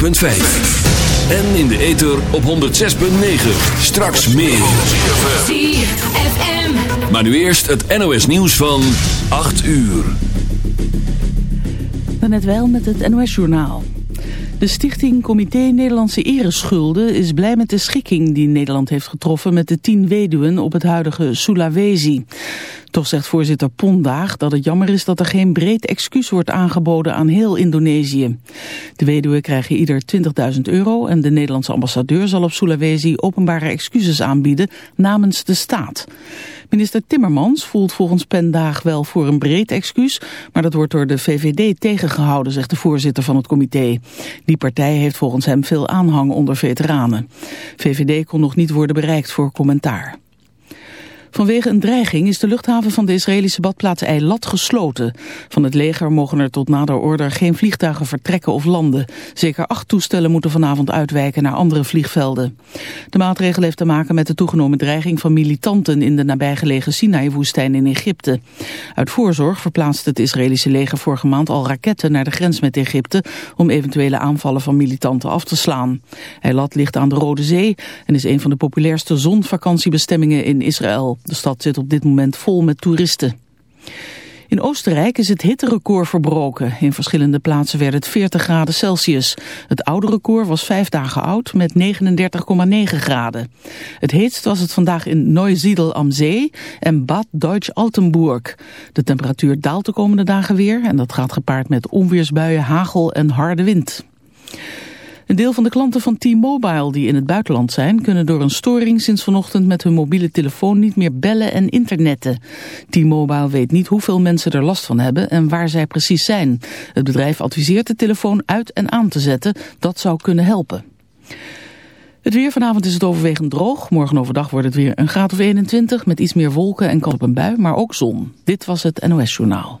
104.5. En in de ether op 106.9. Straks meer. ZFM. Maar nu eerst het NOS nieuws van 8 uur. Net wel met het NOS-journaal. De stichting Comité Nederlandse Ereschulden is blij met de schikking die Nederland heeft getroffen met de tien weduwen op het huidige Sulawesi. Toch zegt voorzitter Pondaag dat het jammer is dat er geen breed excuus wordt aangeboden aan heel Indonesië. De weduwen krijgen ieder 20.000 euro en de Nederlandse ambassadeur zal op Sulawesi openbare excuses aanbieden namens de staat. Minister Timmermans voelt volgens Pendaag wel voor een breed excuus, maar dat wordt door de VVD tegengehouden, zegt de voorzitter van het comité. Die partij heeft volgens hem veel aanhang onder veteranen. VVD kon nog niet worden bereikt voor commentaar. Vanwege een dreiging is de luchthaven van de Israëlische badplaats Eilat gesloten. Van het leger mogen er tot nader order geen vliegtuigen vertrekken of landen. Zeker acht toestellen moeten vanavond uitwijken naar andere vliegvelden. De maatregel heeft te maken met de toegenomen dreiging van militanten in de nabijgelegen Sinai-woestijn in Egypte. Uit voorzorg verplaatste het Israëlische leger vorige maand al raketten naar de grens met Egypte om eventuele aanvallen van militanten af te slaan. Eilat ligt aan de Rode Zee en is een van de populairste zonvakantiebestemmingen in Israël. De stad zit op dit moment vol met toeristen. In Oostenrijk is het hitterecord verbroken. In verschillende plaatsen werd het 40 graden Celsius. Het oude record was vijf dagen oud met 39,9 graden. Het heetst was het vandaag in Neusiedl am Zee en Bad Deutsch-Altenburg. De temperatuur daalt de komende dagen weer en dat gaat gepaard met onweersbuien, hagel en harde wind. Een deel van de klanten van T-Mobile die in het buitenland zijn... kunnen door een storing sinds vanochtend met hun mobiele telefoon niet meer bellen en internetten. T-Mobile weet niet hoeveel mensen er last van hebben en waar zij precies zijn. Het bedrijf adviseert de telefoon uit en aan te zetten. Dat zou kunnen helpen. Het weer vanavond is het overwegend droog. Morgen overdag wordt het weer een graad of 21 met iets meer wolken en kans op een bui, maar ook zon. Dit was het NOS Journaal.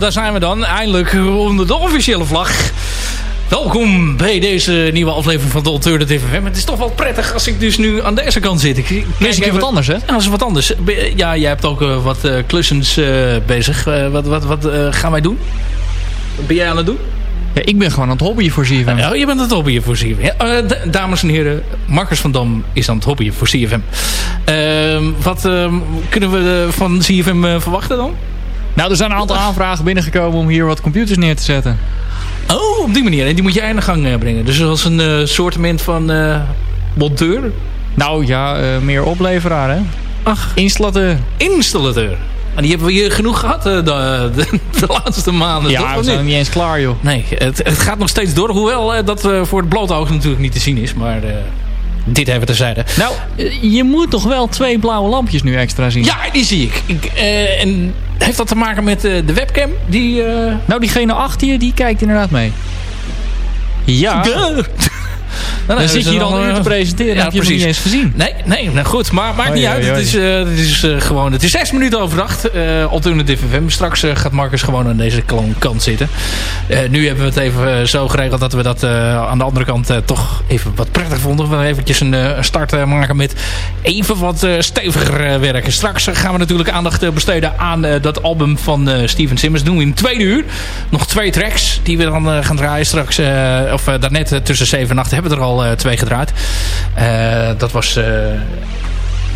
Daar zijn we dan. Eindelijk onder de officiële vlag. Welkom bij deze nieuwe aflevering van de Alternative FM. Het is toch wel prettig als ik dus nu aan deze kant zit. Ik, is een keer wat anders, hè? Ja, dat is wat anders. Ja, jij hebt ook eh, wat eh, klussens eh, bezig. Wat wat, wat gaan wij doen? Wat ben jij aan het doen? Ja, ik ben gewoon aan het hobbyen voor CFM. Ja, je bent aan het hobbyen voor CFM. Ja, dames en heren, Marcus van Dam is aan het hobbyen voor CFM. Ehm, wat ehm, kunnen we van CFM verwachten dan? Nou, er zijn een aantal aanvragen binnengekomen om hier wat computers neer te zetten. Oh, op die manier. En die moet jij aan de gang eh, brengen. Dus als een eh soortement van eh, monteur. Nou ja, meer opleveraar, hè? Ach, Installateur. installateur. En die hebben we hier genoeg gehad eh, de, de, de laatste maanden. Ja, we zijn niet? nog niet eens klaar, joh. Nee, het, het gaat nog steeds door. Hoewel dat voor het blote oog natuurlijk niet te zien is. Maar dit even terzijde. Nou, eh, je moet toch wel twee blauwe lampjes nu extra zien? Ja, die zie ik. ik eh, en heeft dat te maken met eh, de webcam? Die... Nou, diegene achter je, die kijkt inderdaad mee. Ja, Dan dan zit je hier al een uur te presenteren. Ja, heb je hem niet eens gezien. Nee, nee, nou goed. Maar maakt niet uit. Het is, eh, het is eh, gewoon... Het is zes minuten overdag. eh Alternative FM. Straks gaat Marcus gewoon aan deze kant zitten. Nu hebben we het even zo geregeld dat we dat aan de andere kant toch even wat prettig vonden. We eventjes een start maken met even wat steviger werken. Straks gaan we natuurlijk aandacht besteden aan dat album van Steven Simmons. Doen we in twee uur. Nog twee tracks die we dan gaan draaien straks. of daarnet tussen 7 en 8 hebben we er al eh, twee gedraaid. Eh, dat was...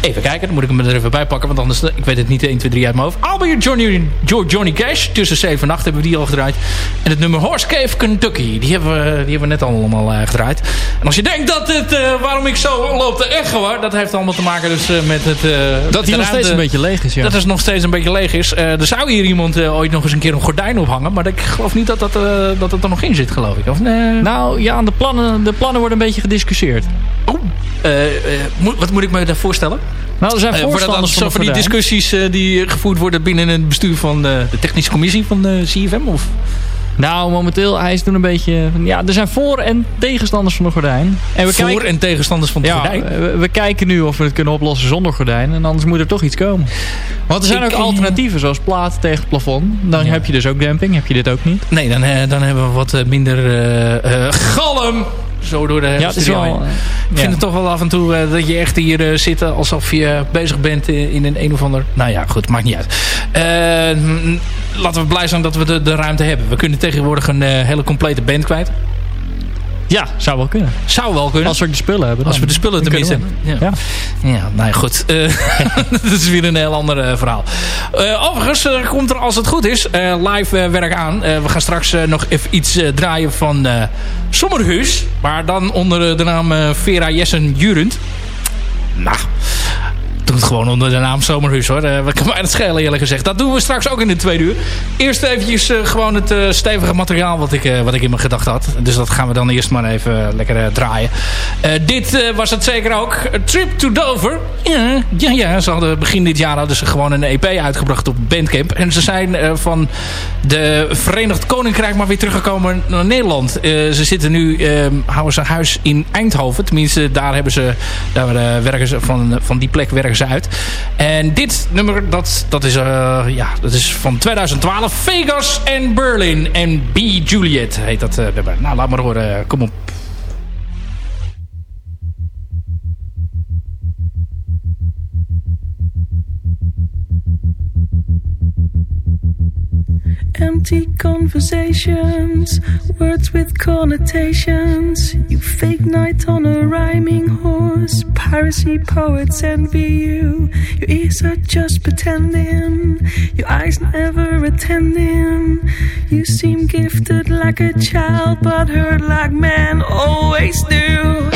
Even kijken, dan moet ik hem er even bij pakken. Want anders, eh, ik weet het niet 1, 2, 3 uit mijn hoofd. Albert Johnny, Jo- Johnny Cash. Tussen 7 en 8 hebben we die al gedraaid. En het nummer Horse Cave Kentucky. Die hebben we, die hebben we net allemaal eh, gedraaid. En als je denkt dat het, eh, waarom ik zo loop te echo. Dat heeft allemaal te maken dus met het... Dat hij nog steeds een beetje leeg is, ja. dat het nog steeds een beetje leeg is. Er zou hier iemand ooit nog eens een keer een gordijn ophangen. Maar ik geloof niet dat dat, dat het er nog in zit, geloof ik. Of, nee? Nou ja, de plannen, de plannen worden een beetje gediscussieerd. Oh, wat moet ik me daar voorstellen? Nou, er zijn Eh, voorstanders zo van, van de die discussies eh, die gevoerd worden binnen het bestuur van eh, de technische commissie van de CFM? Of? Nou, momenteel, hij is toen een beetje... Ja, er zijn voor- en tegenstanders van de gordijn. En we Voor- kijken, en tegenstanders van de ja, gordijn? we, we kijken nu of we het kunnen oplossen zonder gordijn. En anders moet er toch iets komen. Want er zijn Ik- ook alternatieven, zoals platen tegen het plafond. Dan Ja. heb je dus ook damping. Heb je dit ook niet? Nee, dan, dan hebben we wat minder eh, galm. Zo door de Ja, het is wel... eh, Ik ja. vind het toch wel af en toe eh, dat je echt hier eh, zit alsof je bezig bent in, in een een of ander... Nou ja, goed, maakt niet uit. Laten we blij zijn dat we de, de ruimte hebben. We kunnen tegenwoordig een hele complete band kwijt. Ja, zou wel kunnen. Zou wel kunnen. Als we de spullen hebben. Als we de spullen dan tenminste hebben. Ja. Ja. Ja, nou ja, goed. Eh, dat is weer een heel ander eh, verhaal. Eh, overigens komt er, als het goed is, eh, live werk aan. Eh, we gaan straks nog even iets eh, draaien van eh Sommerhuis. Maar dan onder de naam eh, Vera Jessen Jurend. Nou, het gewoon onder de naam Zomerhuis hoor. Eh, wat kan mij het schelen eerlijk gezegd. Dat doen we straks ook in de tweede uur. Eerst eventjes eh, gewoon het eh, stevige materiaal wat ik, wat ik in mijn gedachten had. Dus dat gaan we dan eerst maar even lekker draaien. Dit was het zeker ook. A Trip to Dover. Ja, ja, ja. Ze hadden begin dit jaar hadden ze gewoon een EP uitgebracht op Bandcamp. En ze zijn van de Verenigd Koninkrijk maar weer teruggekomen naar Nederland. Ze zitten nu, eh, houden ze huis in Eindhoven. Tenminste, daar hebben ze, daar werken ze van, van die plek werken ze uit. En dit nummer, dat, dat, is, eh, ja, dat is van 2012. Vegas en Berlin en B. Juliet heet dat eh. Nou, laat maar horen. Kom op. Empty conversations, words with connotations. You fake night on a rhyming horse. Piracy poets envy you. Your ears are just pretending. Your eyes never attending. You seem gifted like a child, but hurt like men always do.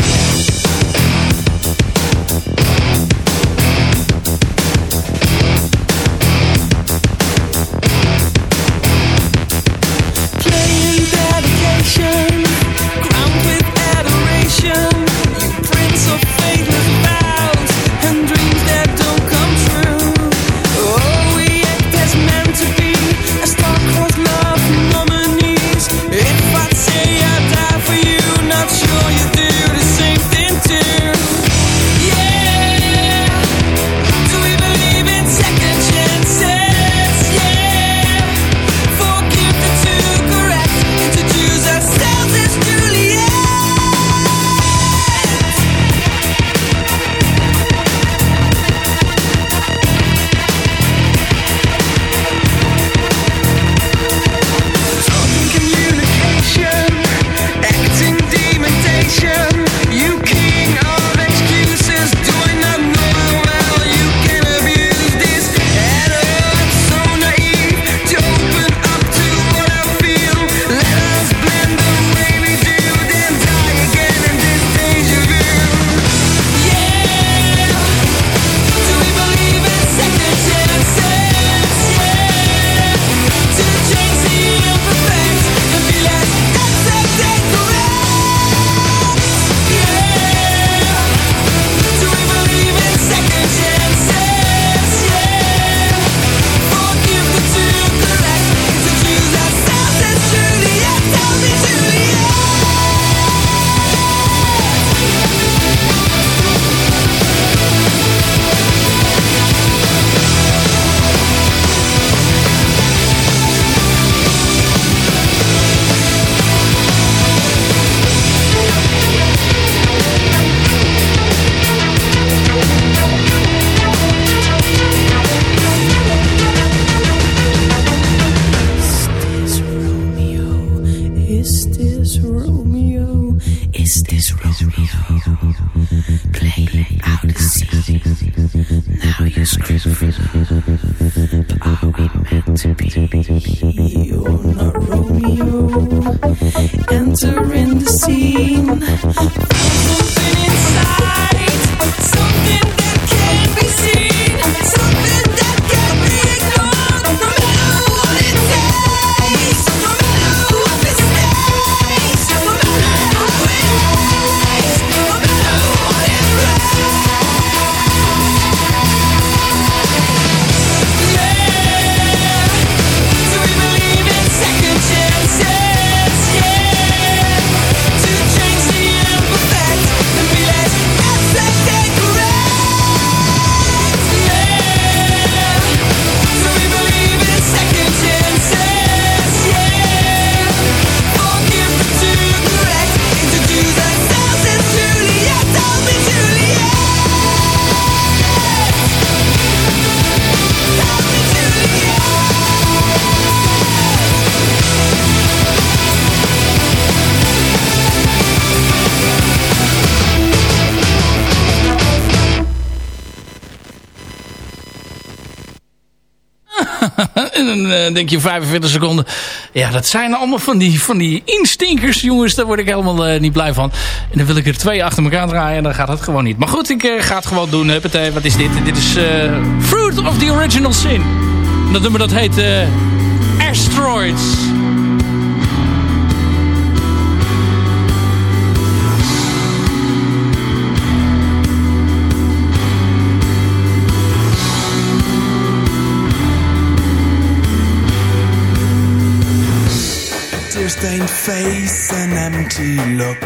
Denk je 45 seconden. Ja, dat zijn allemaal van die, van die instinkers, jongens. Daar word ik helemaal eh, niet blij van. En dan wil ik er twee achter elkaar draaien. En dan gaat het gewoon niet. Maar goed, ik eh, ga het gewoon doen. Wat is dit? Dit is eh, Fruit of the Original Sin. En dat nummer dat heet eh, Asteroids. Tear-stained face, an empty look.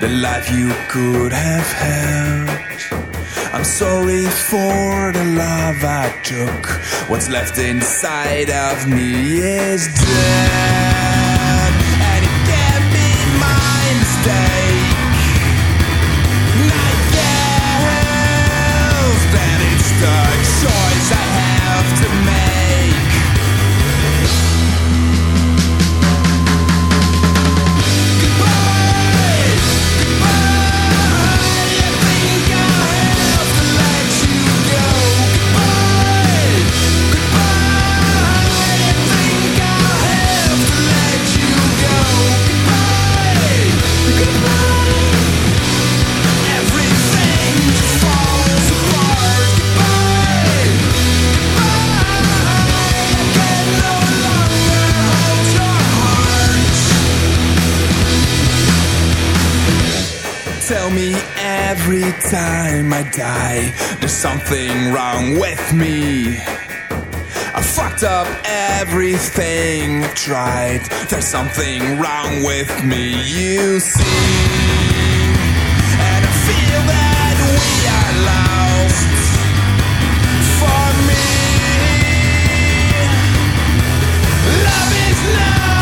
The life you could have had. I'm sorry for the love I took. What's left inside of me is dead. There's something wrong with me, you see. And I feel that we are lost. For me, love is not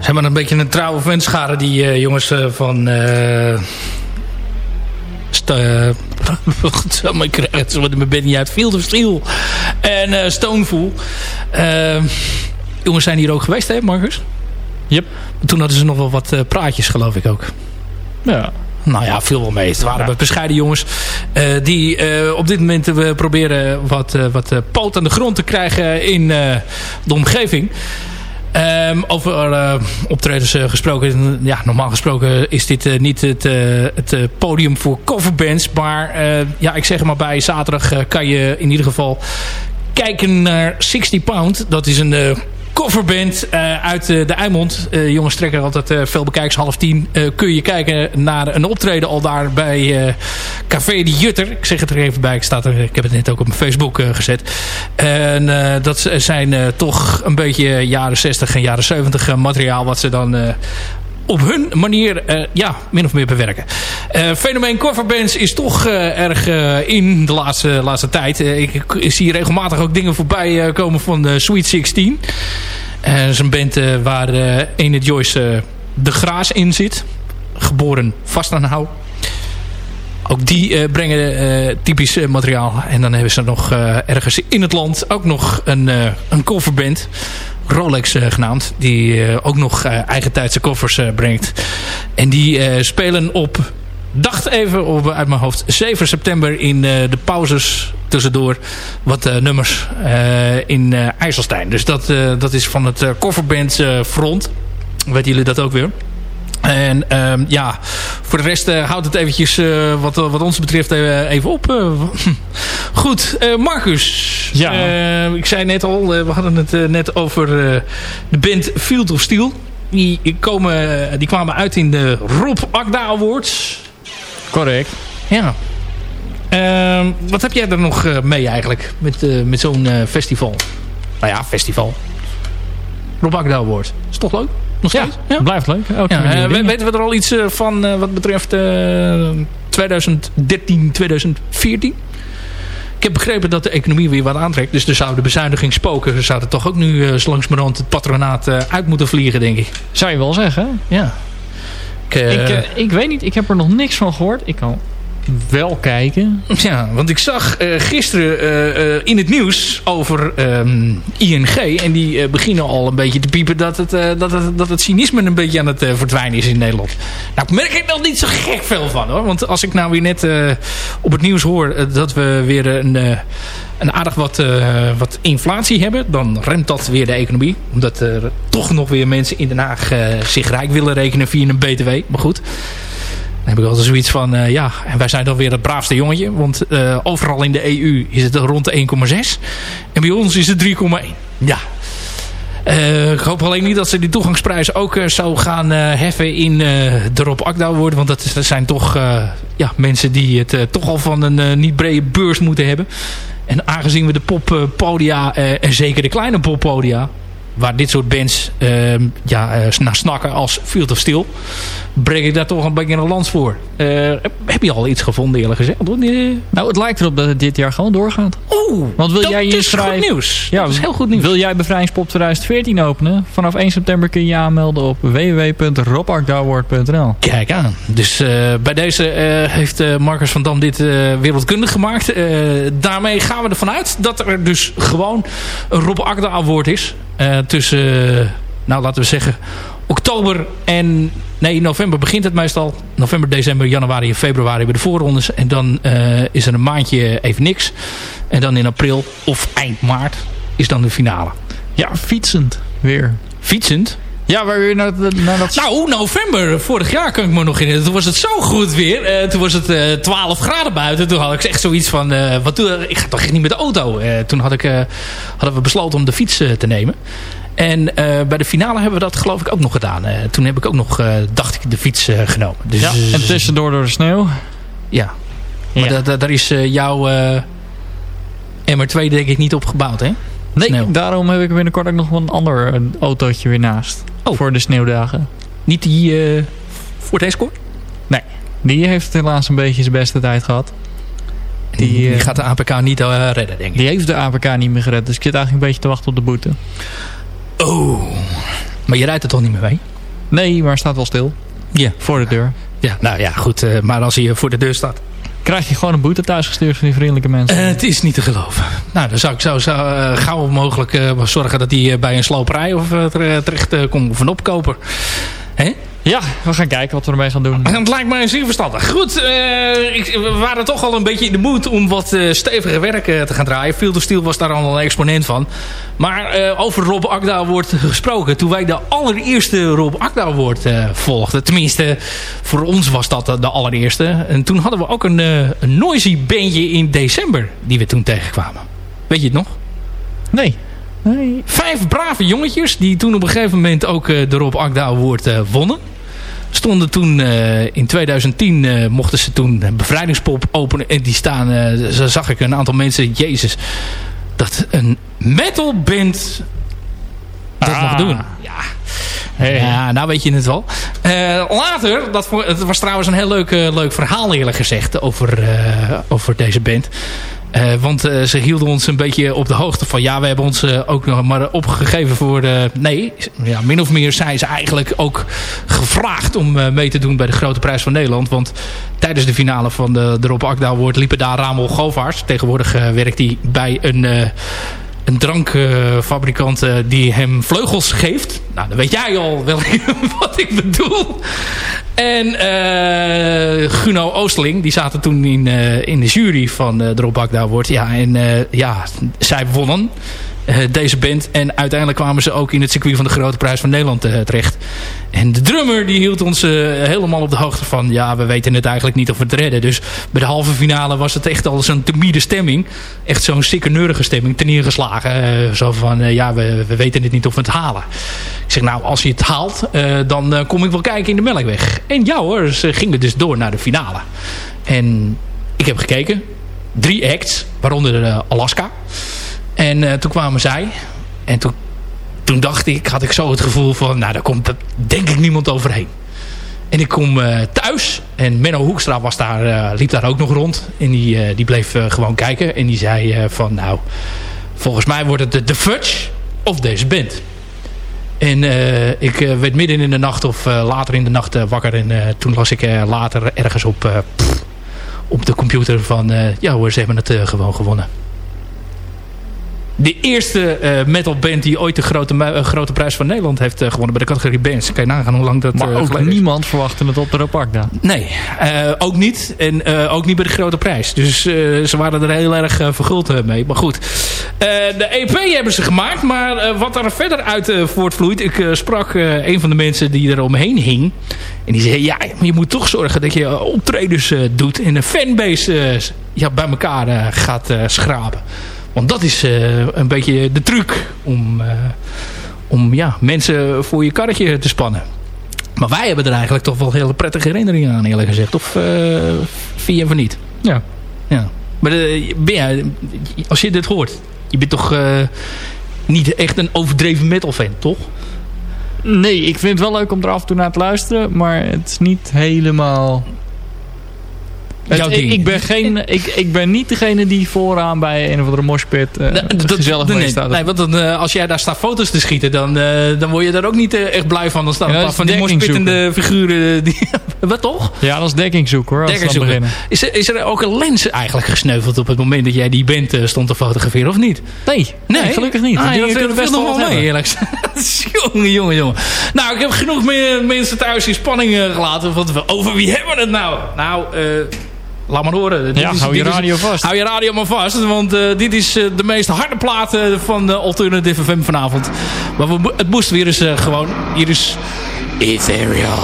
Zijn maar een beetje een trouwe fanschare, die eh, jongens eh, van... st- Godsamme, ik krijg het zo met mijn bed niet uit. Field of Steel en eh Stoneful. Eh, jongens zijn hier ook geweest, hè Marcus? Yep. Toen hadden ze nog wel wat praatjes, geloof ik ook. Ja. Nou ja, veel wel mee. Het waren bescheiden jongens die op dit moment eh, proberen wat, wat poot aan de grond te krijgen in de omgeving. Ehm, over eh, optredens eh, gesproken. Ja, normaal gesproken is dit eh, niet het, het podium voor coverbands. Maar ja, ik zeg maar bij. Zaterdag kan je in ieder geval kijken naar 60 Pound. Dat is een coverband eh, uit eh, de Eimond. Eh, jongens trekken altijd veel bekijks. Half tien kun je kijken naar een optreden al daar bij Café de Jutter. Ik zeg het er even bij. Ik, staat er, ik heb het net ook op mijn Facebook gezet. En dat zijn toch een beetje jaren 60 en jaren 70 eh, materiaal wat ze dan... op hun manier eh, ja, min of meer bewerken. Eh, fenomeen coverbands is toch eh, erg in de laatste, laatste tijd. Ik, zie regelmatig ook dingen voorbij komen van de Sweet 16. Eh, dat is een band waar eh ene Joyce de Graas in zit. Geboren vast aan hou. Ook die brengen typisch materiaal. En dan hebben ze nog ergens in het land ook nog een, een coverband. Rolex eh, genaamd. Die eh, ook nog eh, eigentijdse koffers eh, brengt. En die spelen op, dacht even op, uit mijn hoofd, 7 september in de pauzes tussendoor wat nummers in eh, IJsselstein. Dus dat, dat is van het eh, front. Weten jullie dat ook weer? En ehm, ja, voor de rest eh, houdt het eventjes eh, wat, wat ons betreft eh, even op. Eh, goed, eh, Marcus. Ja. Eh, ik zei net al, eh, we hadden het eh, net over eh, de band Field of Steel. Die, komen, die kwamen uit in de Rob Akda Awards. Correct. Ja. Ehm, wat heb jij er nog eh, mee eigenlijk met, eh, met zo'n eh, festival? Nou ja, festival. Rob Akda Award. Is toch leuk? Nog Ja, steeds? blijft leuk. Ja, eh, weten we er al iets eh, van eh, wat betreft eh 2013, 2014? Ik heb begrepen dat de economie weer wat aantrekt. Dus er zouden bezuinigingsspoken er zouden toch ook nu zo langzamerhand het patronaat uit moeten vliegen, denk ik. Zou je wel zeggen. Ja. Ik, Ik, ik weet niet, ik heb er nog niks van gehoord. Ik kan wel kijken. Ja, want ik zag eh, gisteren eh, eh, in het nieuws over ehm, ING. En die beginnen al een beetje te piepen dat het, dat dat het cynisme een beetje aan het verdwijnen is in Nederland. Nou, ik merk er nog niet zo gek veel van hoor. Want als ik nou weer net op het nieuws hoor dat we weer een, een aardig wat, wat inflatie hebben. Dan remt dat weer de economie. Omdat er toch nog weer mensen in Den Haag zich rijk willen rekenen via een BTW. Maar goed. Dan heb ik altijd zoiets van, eh, ja, en wij zijn dan weer het braafste jongetje. Want eh, overal in de EU is het rond de 1,6. En bij ons is het 3,1. Ja. Eh, ik hoop alleen niet dat ze die toegangsprijs ook eh, zo gaan heffen in de Rob Akda worden. Want dat, dat zijn toch ja, mensen die het toch al van een niet brede beurs moeten hebben. En aangezien we de poppodia, en zeker de kleine poppodia... waar dit soort bands eh, ja, eh, naar snakken als Field of Steel... breng ik daar toch een beetje een lans voor. Eh, heb je al iets gevonden eerlijk gezegd? Nee. Nou, het lijkt erop dat het dit jaar gewoon doorgaat. Oeh, Want wil dat jij je is goed nieuws. Ja, dat is heel goed nieuws. Wil jij Bevrijdingspop 2014 openen? Vanaf 1 september kun je je aanmelden op www.robakdaward.nl Kijk aan. Dus eh, bij deze eh, heeft eh, Marcus van Dam dit eh, wereldkundig gemaakt. Eh, daarmee gaan we ervan uit dat er dus gewoon een Rob Akda Award is. Eh, tussen, nou laten we zeggen, oktober en... Nee, november begint het meestal. November, december, januari en februari hebben de voorrondes. En dan eh, is er een maandje even niks. En dan in april of eind maart is dan de finale. Ja, fietsend weer. Fietsend. Ja, waar weer naar, naar dat... Nou, november vorig jaar kan ik me nog herinneren. Toen was het zo goed weer. Eh, toen was het eh 12 graden buiten. Toen had ik echt zoiets van... eh, wat doe, ik ga toch echt niet met de auto. Eh, toen had ik, eh, hadden we besloten om de fiets te nemen. En eh, bij de finale hebben we dat geloof ik ook nog gedaan. Eh, toen heb ik ook nog, eh, dacht ik, de fiets eh, genomen. Dus, ja, en tussendoor door de sneeuw. Ja. Maar Ja. da- da- daar is eh, jouw eh, MR2 denk ik niet op gebouwd, hè? Nee, Sneeuw. daarom heb ik binnenkort ook nog wel een ander autootje weer naast. Oh. Voor de sneeuwdagen. Niet die eh voor deze score? Die heeft helaas een beetje zijn beste tijd gehad. Die, Die, die eh, gaat de APK niet eh, redden, denk ik. Die heeft de APK niet meer gered. Dus ik zit eigenlijk een beetje te wachten op de boete. Oh. Maar je rijdt er toch niet meer mee? Nee, maar staat wel stil. Ja. Voor de deur. Ja, nou ja, goed. maar als hij voor de deur staat. Krijg je gewoon een boete thuisgestuurd van die vriendelijke mensen. Eh, het is niet te geloven. Nou, dan zou ik zo, zo eh, gauw mogelijk eh, zorgen dat hij bij een sloperij of tere- terecht komt. Of een opkoper. Hè? Ja, we gaan kijken wat we ermee gaan doen. Het lijkt mij zeer verstandig. Goed, eh, ik, we waren toch al een beetje in de moed om wat eh, steviger werk eh, te gaan draaien. Field of Steel was daar al een exponent van. Maar over Rob Akda wordt gesproken. Toen wij de allereerste Rob Akda eh volgden. Tenminste, voor ons was dat de allereerste. En toen hadden we ook een, een noisy bandje in december die we toen tegenkwamen. Weet je het nog? Nee. Nee. Vijf brave jongetjes die toen op een gegeven moment ook eh, de Rob Akda Award eh, wonnen. Stonden toen eh, in 2010 eh, mochten ze toen een bevrijdingspop openen. En die staan, zo zag ik een aantal mensen, jezus, dat een metalband dat Ah. mag doen. Ja. Ja, nou weet je het wel. Later, dat, was trouwens een heel leuk, leuk verhaal eerlijk gezegd over, over deze band. Eh, want eh, ze hielden ons een beetje op de hoogte van... ja, we hebben ons eh, ook nog maar opgegeven voor... nee, ja, min of meer zijn ze eigenlijk ook gevraagd... om mee te doen bij de Grote Prijs van Nederland. Want tijdens de finale van de, de Rob Akda liepen daar Ramel Govaars. Tegenwoordig werkt hij bij een... een drankfabrikant eh, die hem vleugels geeft. Nou, dan weet jij al wel wat ik bedoel. En eh Guno Oosterling, die zaten toen in, eh, in de jury van eh de Rob Akda Award. Ja, en ja, zij wonnen deze band. En uiteindelijk kwamen ze ook in het circuit van de Grote Prijs van Nederland eh, terecht. En de drummer die hield ons eh, helemaal op de hoogte van... ja, we weten het eigenlijk niet of we het redden. Dus bij de halve finale was het echt al zo'n timide stemming. Echt zo'n sikkerneurige stemming, ten neergeslagen. Eh, zo van, eh, ja, we, we weten het niet of we het halen. Ik zeg, nou, als je het haalt, eh, dan eh, kom ik wel kijken in de Melkweg. En ja hoor, ze gingen dus door naar de finale. En ik heb gekeken. Drie acts, waaronder eh, Alaska. En eh, toen kwamen zij. En toen, toen dacht ik, had ik zo het gevoel van... nou, daar komt denk ik niemand overheen. En ik kom eh, thuis. En Menno Hoekstra was daar, eh, liep daar ook nog rond. En die, die bleef gewoon kijken. En die zei van, nou... volgens mij wordt het de, de Fudge of deze band. En ik werd midden in de nacht of later in de nacht wakker. En toen las ik later ergens op, op de computer van... ja hoor, ze hebben het gewoon gewonnen. De eerste eh metalband die ooit de grote, eh, grote prijs van Nederland heeft eh, gewonnen bij de categorie bands. Kan je nagaan hoe lang dat Maar ook niemand verwachtte het op de Rapakda. Nee, eh, ook niet. En ook niet bij de grote prijs. Dus ze waren er heel erg uh, verguld mee. Maar goed, de EP hebben ze gemaakt. Maar wat er verder uit voortvloeit. Ik sprak een van de mensen die er omheen hing. En die zei, ja, je moet toch zorgen dat je optredens doet. En een fanbase ja, bij elkaar gaat schrapen. Want dat is eh, een beetje de truc om, eh, om ja, mensen voor je karretje te spannen. Maar wij hebben er eigenlijk toch wel hele prettige herinneringen aan, eerlijk gezegd. Of vind je van niet? Ja. Ja. Maar eh, ben jij, als je dit hoort, je bent toch niet echt een overdreven metal fan, toch? Nee, ik vind het wel leuk om er af en toe naar te luisteren. Maar het is niet helemaal... Het- ik, ik, ben geen, ik, ik ben niet degene die vooraan bij een of andere moshpit uh, dat- gezellig nee, mee staat. Nee, want dan, eh, als jij daar staat foto's te schieten, dan, eh, dan word je daar ook niet echt blij van. Dan staan Ja, een paar van die dekking moshpittende figuren. Die, wat toch? Ja, dat is dekkingzoek hoor. Als we Dekkers dan zoeken. beginnen. Is, er- is er ook een lens eigenlijk gesneuveld op het moment dat jij die band eh, stond te fotograferen of niet? Nee, nee, gelukkig niet. Ah, Die dat kunnen best nog wel mee, eerlijk jongen, jongen, jongen. Nou, ik heb genoeg meer mensen thuis in spanning gelaten. Want over wie hebben we het nou? Nou, eh, laat maar horen. Dit Ja, is- hou je is- radio vast. Hou je radio maar vast. Want eh, dit is eh, de meest harde plaat eh, van de Alternative FM vanavond. Maar we, het moest weer eens eh, gewoon. Hier is Ethereal.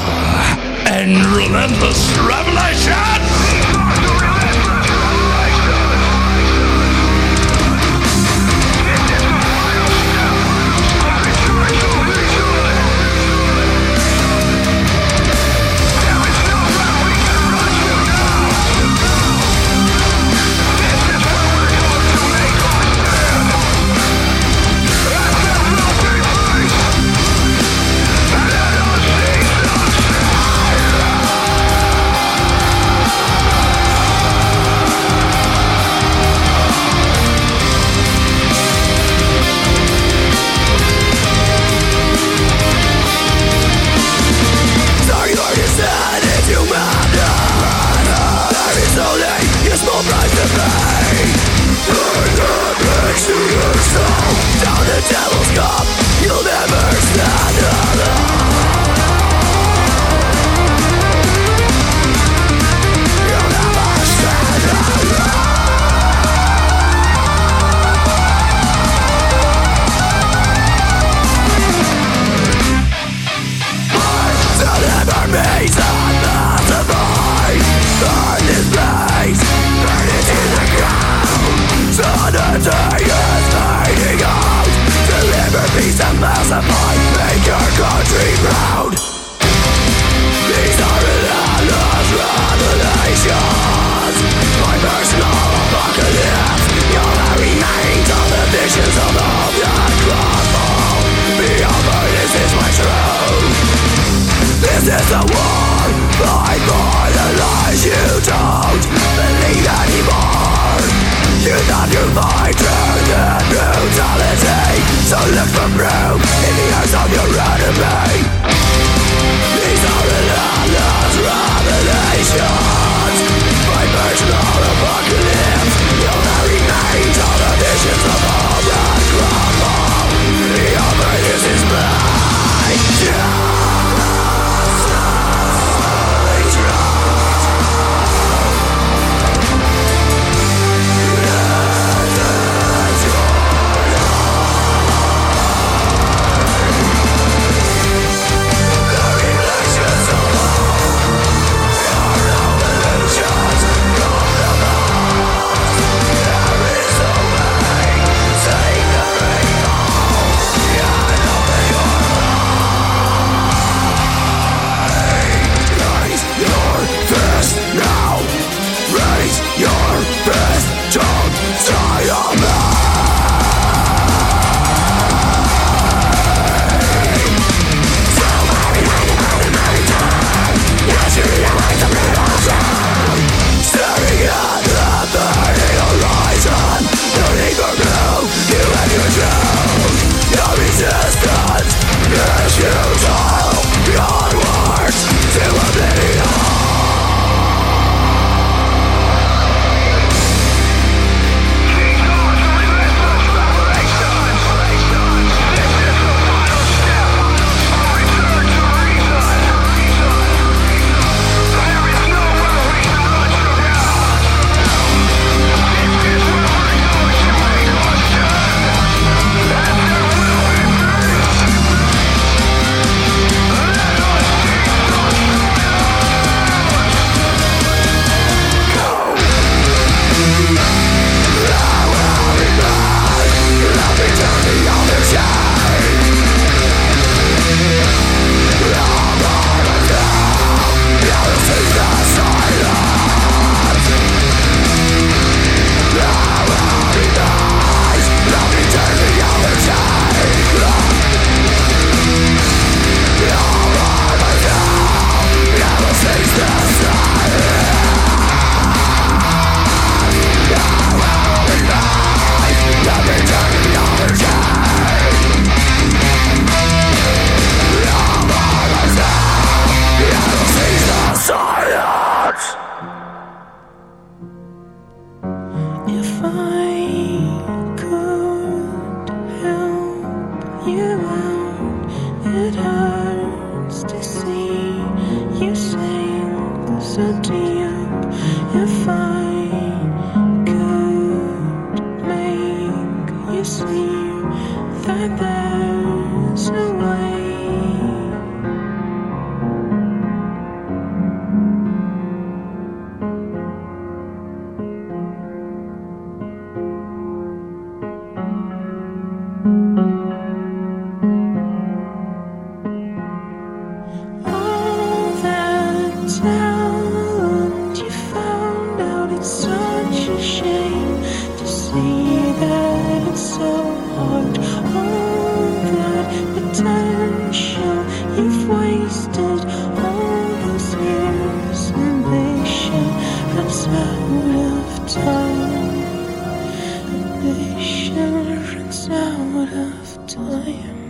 En Relentless Revelation. I am.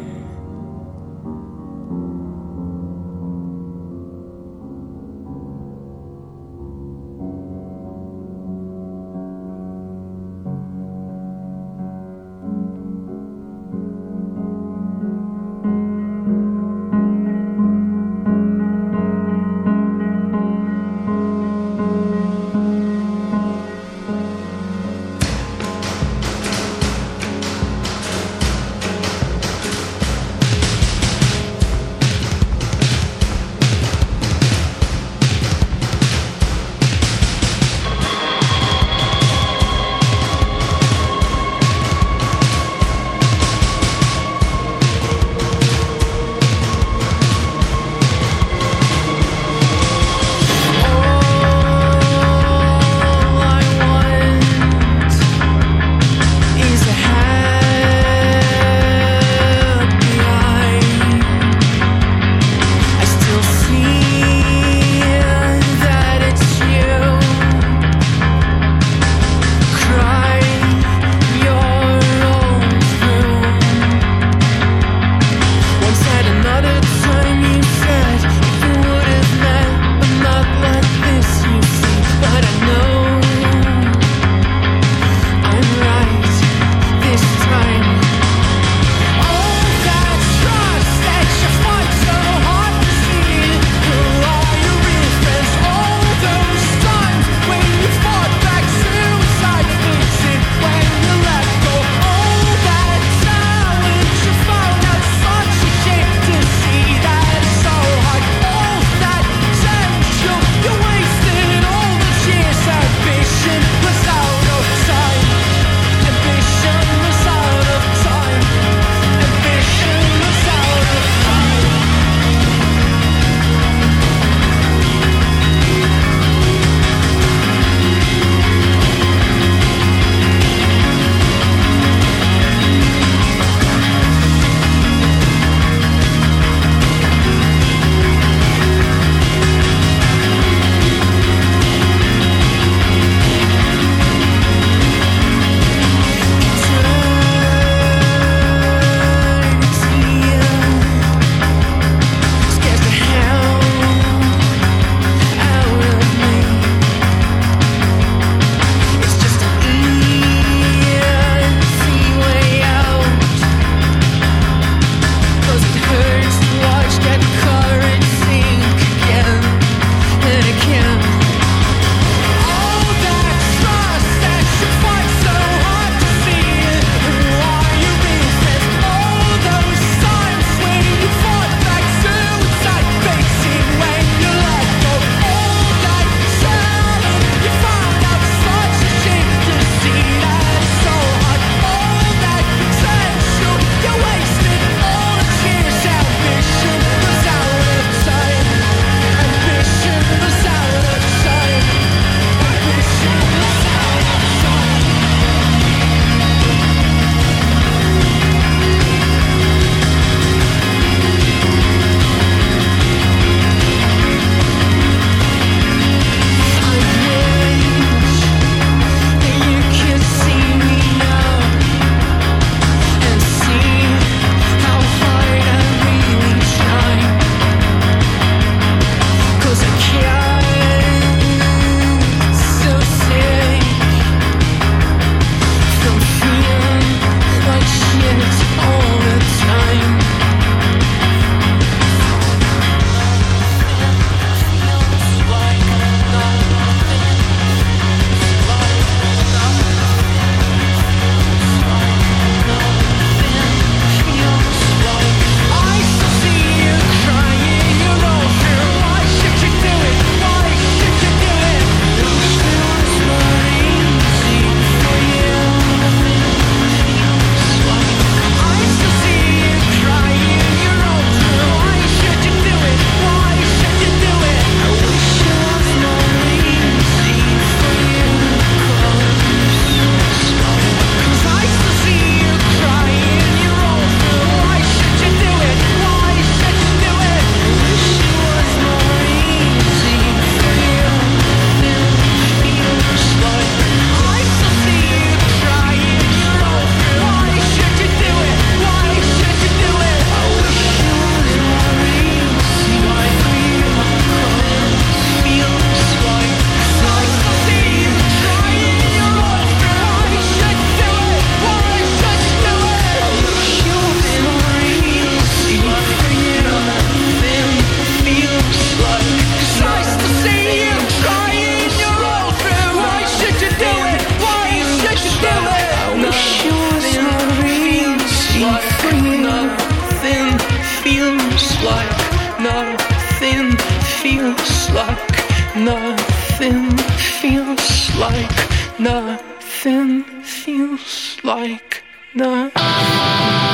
Nothing feels like nothing feels like nothing.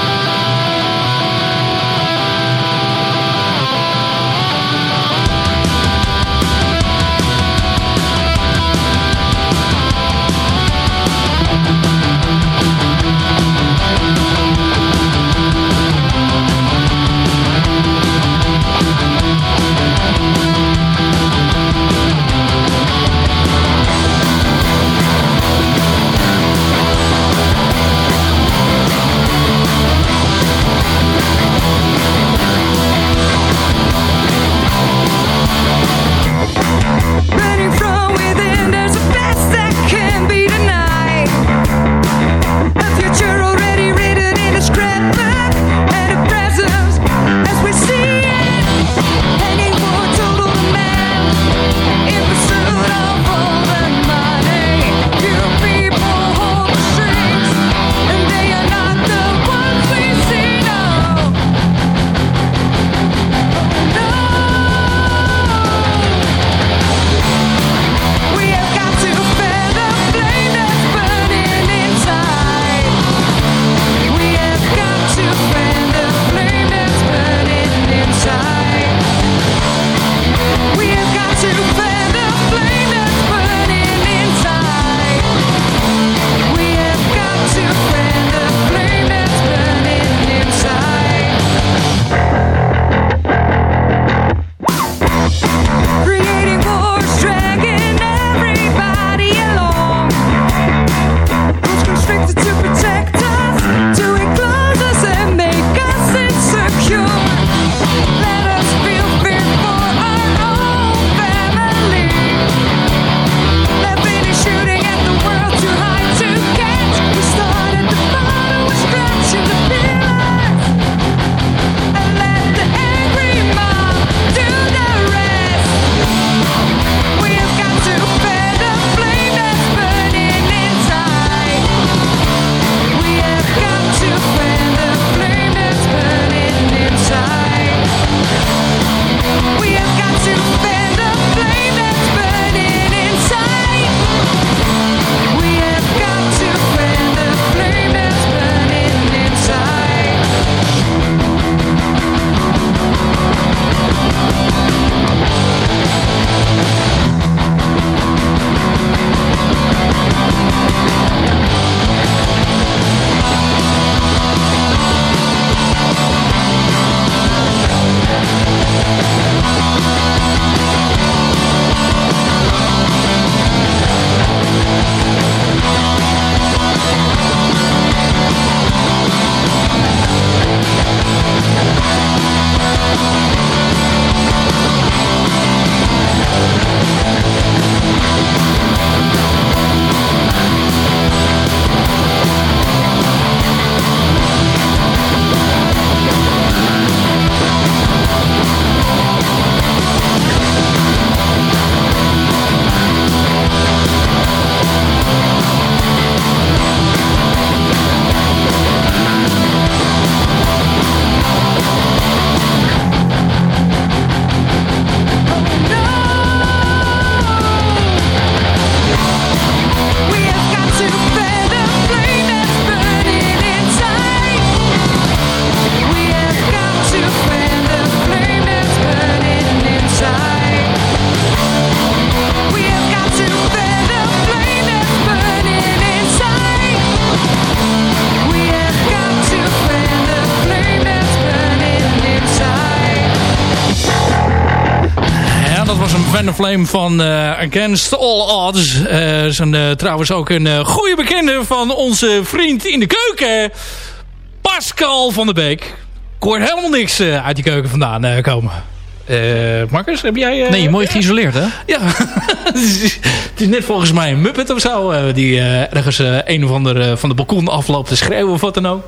Flame van eh, Against All Odds. Eh zijn eh, trouwens ook een goede bekende van onze vriend in de keuken. Pascal van der Beek. Ik hoor helemaal niks uit die keuken vandaan komen. Marcus, heb jij... Nee, mooi geïsoleerd, hè? Ja, het, is, is net volgens mij een muppet of zo. die ergens een of ander van de balkon afloopt te schreeuwen of wat dan ook.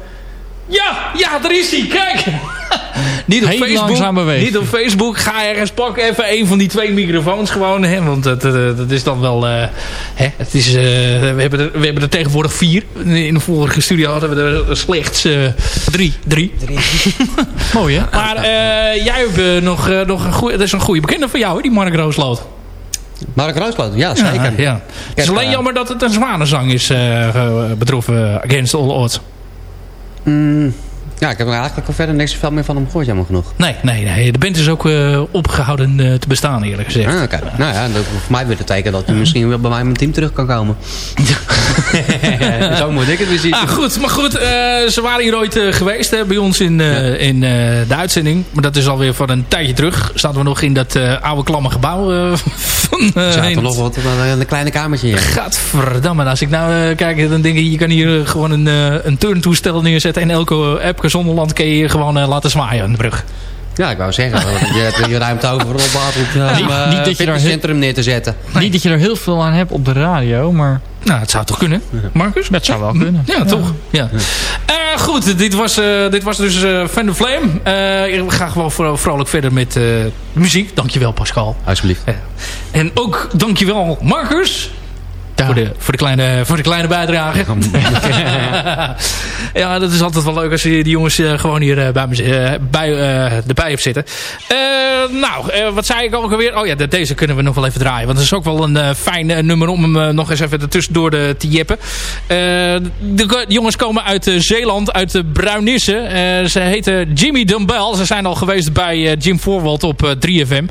Ja, ja, daar is hij. Kijk. niet op Heel Facebook. langzaam bewegen. Niet op Facebook. Ga ergens pak even een van die twee microfoons gewoon. Hè, want dat, dat, dat is dan wel... eh, hè, het is, eh, we, hebben er, we hebben er tegenwoordig vier. In de vorige studio hadden we er slechts eh, drie. Drie. Mooi, hè? Maar eh, jij hebt eh, nog, eh, nog een goede... Dat is een goede bekende van jou, hè, die Mark Roosloot. Mark Rooskloot, ja zeker. Ja, ja. Het is alleen eh, jammer dat het een zwanenzang is uh, betroffen Against All Odds. 嗯。Ja, ik heb er eigenlijk al verder niks veel meer van hem gehoord, jammer genoeg. Nee, nee, nee. de band is ook uh, opgehouden uh, te bestaan, eerlijk gezegd. Ah, okay. Nou ja, dat voor mij weer te tekenen dat hij misschien wel bij mij in mijn team terug kan komen. Zo moet ik het weer zien. Ah, goed, maar goed, uh, ze waren hier ooit geweest hè, bij ons in, ja. in de uitzending. Maar dat is alweer van een tijdje terug. Zaten we nog in dat oude klamme gebouw. van, Zaten nog wat in een kleine kamertje. Ja. Gadverdamme, als ik nou kijk, dan denk ik, je kan hier gewoon een, een turntoestel neerzetten. En elke Epke Zonderland kun je gewoon laten zwaaien aan de brug. Ja, ik wou zeggen, je hebt je ruimte over op om uh, niet, niet dat je daar centrum neer te zetten. Niet dat je er heel veel aan hebt op de radio, maar... Nou, het zou toch kunnen, Marcus? Dat zou wel kunnen. Ja, ja. toch? Ja. Uh, goed, dit was, uh, dit was dus uh, Van de Flame. we gaan gewoon vro vrolijk verder met muziek. Dankjewel, Pascal. Alsjeblieft. en ook dankjewel, Marcus. Ja. Voor, de, voor, de kleine, voor de kleine bijdrage. ja, dat is altijd wel leuk als je die jongens uh, gewoon hier uh, bij, me, uh, bij, erbij hebt zitten. nou, wat zei ik ook alweer? Oh ja, deze kunnen we nog wel even draaien. Want het is ook wel een fijn nummer om hem nog eens even ertussendoor te jeppen. De, de, jongens komen uit Zeeland, uit de Bruinisse. ze heten Jimmy Dumbbell. Ze zijn al geweest bij Jim Forwald op 3FM.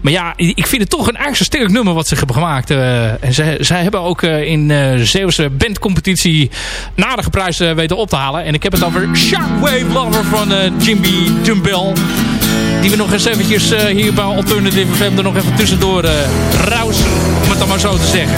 Maar ja, ik vind het toch een erg sterk nummer wat ze hebben gemaakt. en ze, zij hebben ook uh, in uh, Zeeuwse bandcompetitie nadige prijs uh, weten op te halen. En ik heb het over Sharkwave Lover van Jimmy Dumbbell. Die we nog eens eventjes hier bij Alternative FM er nog even tussendoor rausen. Om het dan maar zo te zeggen.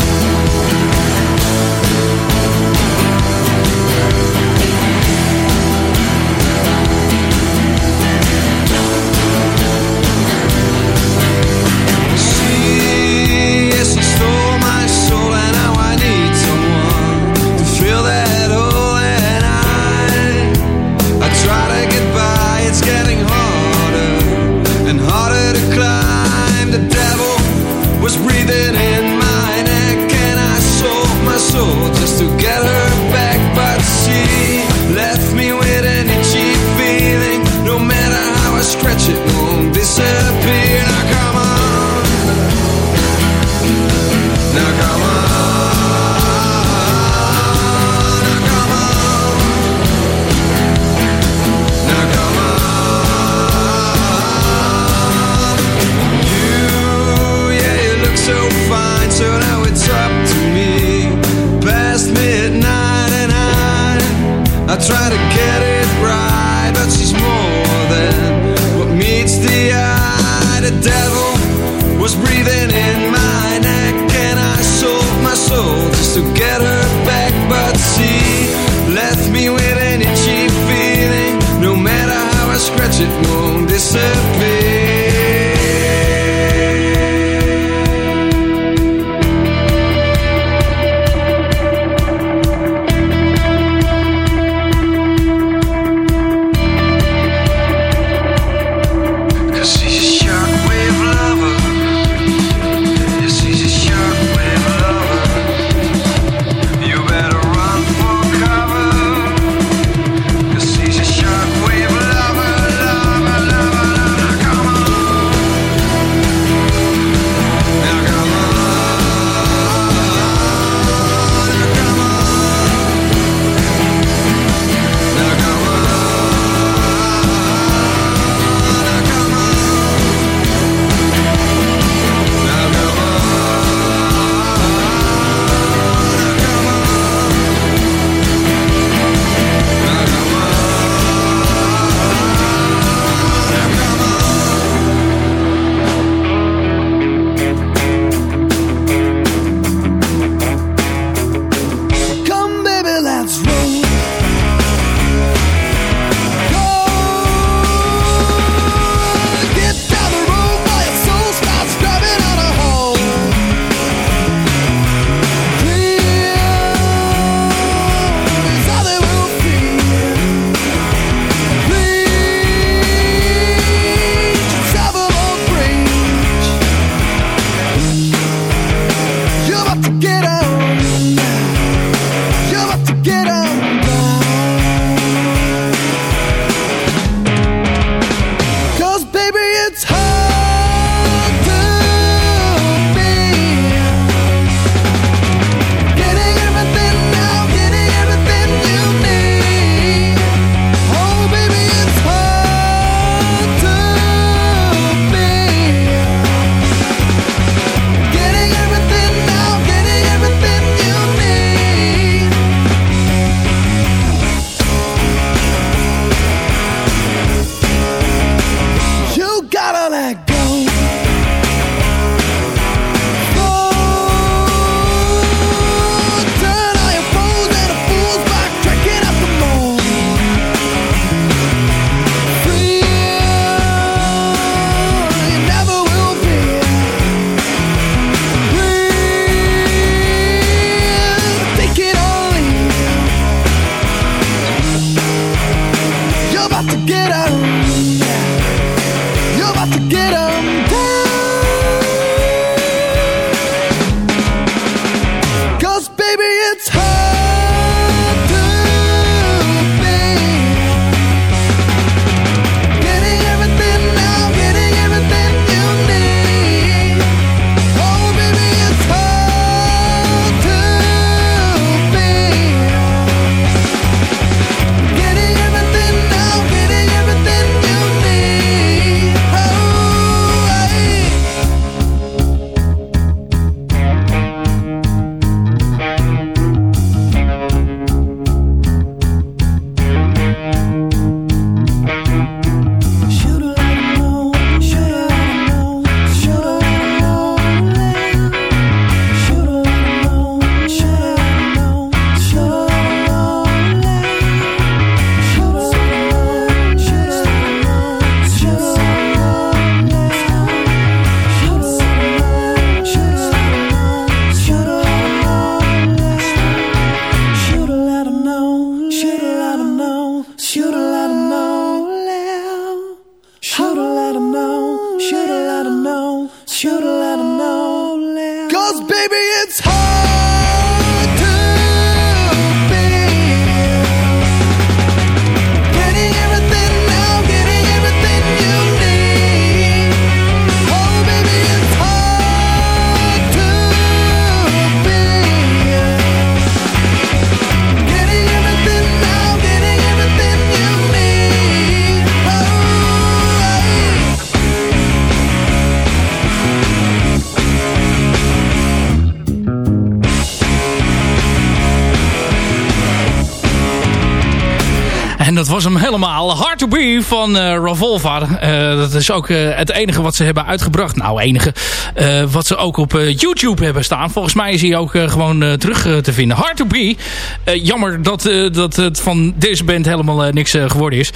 Eh dat is ook eh, het enige wat ze hebben uitgebracht. Nou, enige. eh, wat ze ook op YouTube hebben staan. Volgens mij is hij ook gewoon terug te vinden. Hard to Be. Jammer dat, dat het van deze band helemaal niks geworden is.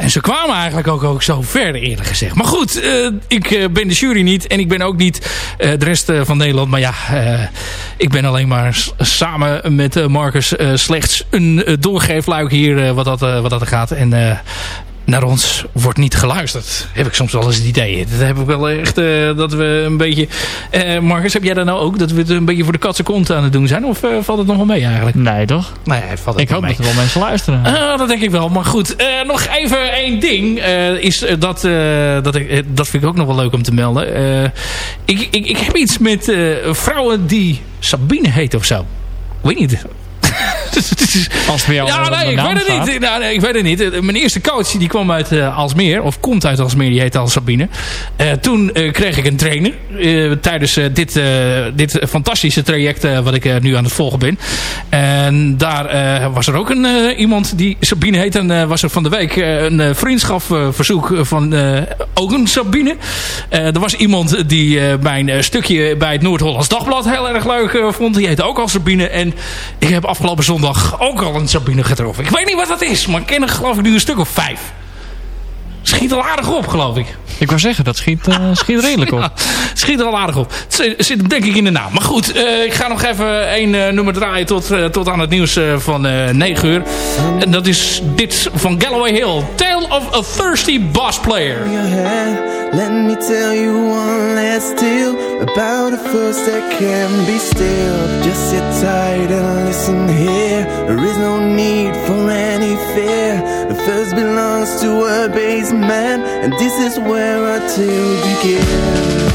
En ze kwamen eigenlijk ook, ook zo ver eerlijk gezegd. Maar goed, ik ben de jury niet. En ik ben ook niet de rest van Nederland. Maar ja, ik ben alleen maar samen met Marcus slechts een doorgeefluik hier wat, dat, wat dat gaat. En naar ons wordt niet geluisterd. Heb ik soms wel eens het idee. Dat heb ik wel echt eh, dat we een beetje... Eh, Marcus, heb jij dat nou ook? Dat we het een beetje voor de katse kont aan het doen zijn? Of eh, valt het nog wel mee eigenlijk? Nee, toch? Nee, valt het Ik hoop mee. dat er wel mensen luisteren. Ah, dat denk ik wel. Maar goed, nog even één ding. is dat, dat, ik, dat vind ik ook nog wel leuk om te melden. Ik, ik, ik heb iets met vrouwen die Sabine heet of zo. Ik weet niet. Als het ja, onder nee, ik weet het niet. Nou, nee, ik weet het niet. Eh, Mijn eerste coach die kwam uit eh, Alsmeer. Of komt uit Alsmeer. Die heet al Sabine. Eh, toen eh, kreeg ik een trainer. eh, tijdens eh, dit, eh, dit fantastische traject eh, wat ik eh, nu aan het volgen ben. En daar eh, was er ook een, eh, iemand die Sabine heet. En eh, was er van de week eh, een uh, vriendschapverzoek van eh, ook een Sabine. Eh, er was iemand die eh, mijn eh, stukje bij het Noord-Hollands Dagblad heel erg leuk eh, vond. Die heette ook al Sabine. En ik heb afgelopen zondag ook al een Sabine getroffen. Ik weet niet wat dat is, maar ik ken er geloof ik nu een stuk of vijf. Schiet al aardig op, geloof ik. Ik wou zeggen, dat schiet, eh, schiet redelijk op. Schiet er al aardig op. Het zit- hem denk ik in de naam. Maar goed, eh, ik ga nog even één eh, nummer draaien tot, eh, tot aan het nieuws eh, van eh 9 uur. En dat is dit van Galloway Hill. Tale of a Thirsty Boss Player. Let me tell you one last tale about a first that can be still. Just sit tight and listen here. There is no need for any fear. The first belongs to a baseman, and this is where our tale begins.